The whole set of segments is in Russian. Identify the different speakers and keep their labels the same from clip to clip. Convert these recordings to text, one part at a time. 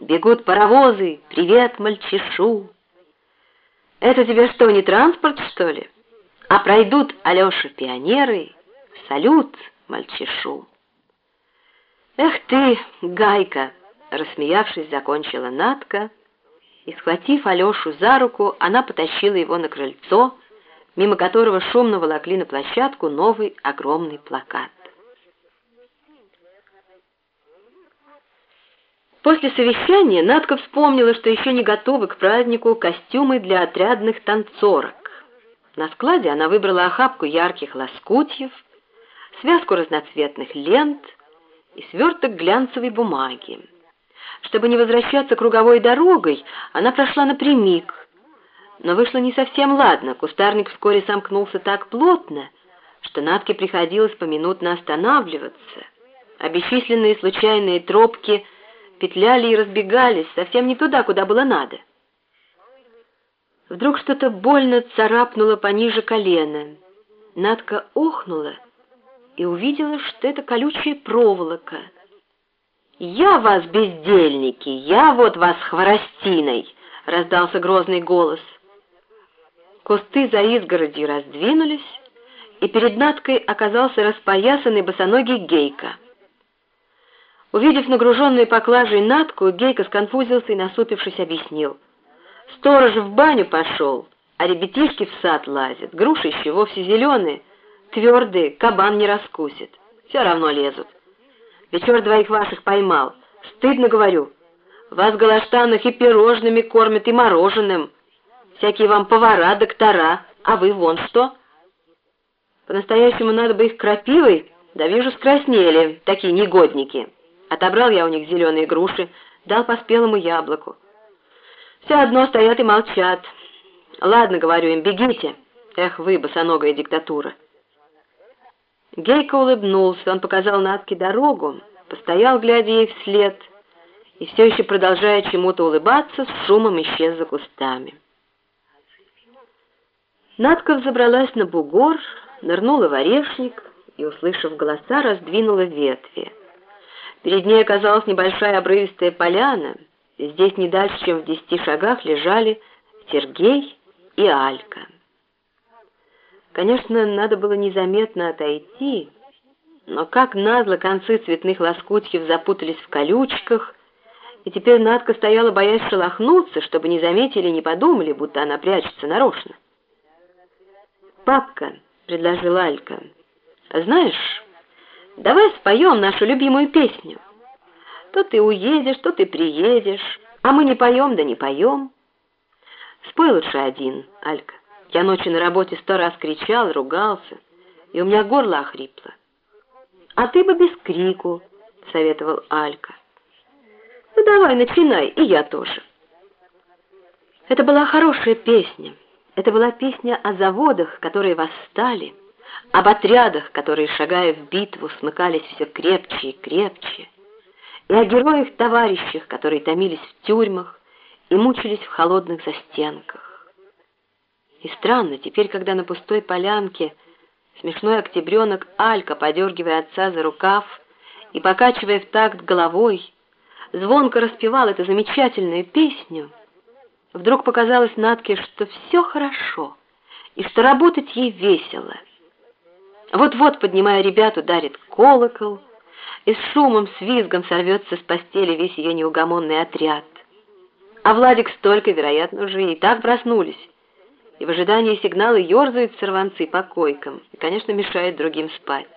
Speaker 1: Бегут паровозы, привет мальчишу. Это тебе что, не транспорт, что ли? А пройдут, Алеша, пионеры, салют мальчишу. Эх ты, гайка, рассмеявшись, закончила Натка, и, схватив Алешу за руку, она потащила его на крыльцо, мимо которого шумно волокли на площадку новый огромный плакат. После совещания Надка вспомнила, что еще не готовы к празднику костюмы для отрядных танцорок. На складе она выбрала охапку ярких лоскутьев, связку разноцветных лент и сверток глянцевой бумаги. Чтобы не возвращаться круговой дорогой, она прошла напрямик, но вышло не совсем ладно. Кустарник вскоре сомкнулся так плотно, что Натке приходилось поминутно останавливаться, а бесчисленные случайные тропки – петляли и разбегались совсем не туда, куда было надо. Вдруг что-то больно царапнуло пониже колена. Надка охнула и увидела, что это колючая проволока. «Я вас, бездельники, я вот вас хворостиной!» — раздался грозный голос. Кусты за изгородью раздвинулись, и перед Надкой оказался распоясанный босоногий Гейка — Увидев нагруженную поклажей Натку, Гейка сконфузился и, насупившись, объяснил. «Сторож в баню пошел, а ребятишки в сад лазят. Груши еще вовсе зеленые, твердые, кабан не раскусит. Все равно лезут. Вечер двоих ваших поймал. Стыдно, говорю. Вас голоштанных и пирожными кормят, и мороженым. Всякие вам повара, доктора, а вы вон что. По-настоящему надо бы их крапивой, да вижу, скраснели, такие негодники». Отобрал я у них зеленые груши, дал по спелому яблоку. Все одно стоят и молчат. Ладно, говорю им, бегите. Эх вы, босоногая диктатура. Гейка улыбнулся, он показал Натке дорогу, постоял, глядя ей вслед, и все еще, продолжая чему-то улыбаться, с шумом исчез за кустами. Натка взобралась на бугор, нырнула в орешник и, услышав голоса, раздвинула ветви. Перед ней оказалась небольшая обрывистая поляна, здесь не дальше, чем в десяти шагах, лежали Сергей и Алька. Конечно, надо было незаметно отойти, но как назло концы цветных лоскутьев запутались в колючках, и теперь Надка стояла, боясь шелохнуться, чтобы не заметили и не подумали, будто она прячется нарочно. «Папка», — предложила Алька, — «знаешь, Давай споем нашу любимую песню. То ты уедешь, то ты приедешь, а мы не поем, да не поем. Спой лучше один, Алька. Я ночью на работе сто раз кричал, ругался, и у меня горло охрипло. А ты бы без крику, советовал Алька. Ну давай, начинай, и я тоже. Это была хорошая песня. Это была песня о заводах, которые восстали, об отрядах, которые, шагая в битву, смыкались все крепче и крепче, и о героях-товарищах, которые томились в тюрьмах и мучились в холодных застенках. И странно, теперь, когда на пустой полянке смешной октябренок Алька, подергивая отца за рукав и покачивая в такт головой, звонко распевал эту замечательную песню, вдруг показалось Натке, что все хорошо и что работать ей весело — вот-вот, поднимая ребят, ударит колокол, и с шумом, с визгом сорвется с постели весь ее неугомонный отряд. А Владик столько, вероятно, уже и так проснулись, и в ожидании сигнала ерзают сорванцы по койкам и, конечно, мешают другим спать.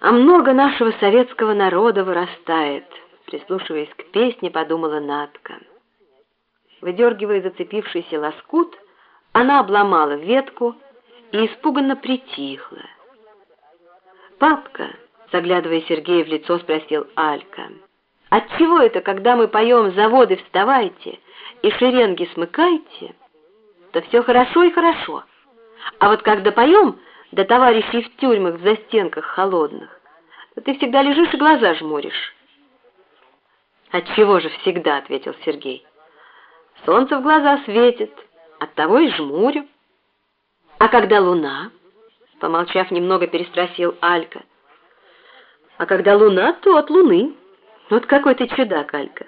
Speaker 1: А много нашего советского народа вырастает, прислушиваясь к песне, подумала Натка. Выдергивая зацепившийся лоскут, она обломала ветку, испуганно притихла. «Папка», — заглядывая Сергея в лицо, спросил Алька, «отчего это, когда мы поем «Заводы, вставайте» и «Шеренги, смыкайте», то все хорошо и хорошо, а вот когда поем до товарищей в тюрьмах в застенках холодных, то ты всегда лежишь и глаза жмуришь». «Отчего же всегда?» — ответил Сергей. «Солнце в глаза светит, оттого и жмурю». «А когда луна?» — помолчав немного, переспросил Алька. «А когда луна, то от луны. Вот какой ты чудак, Алька.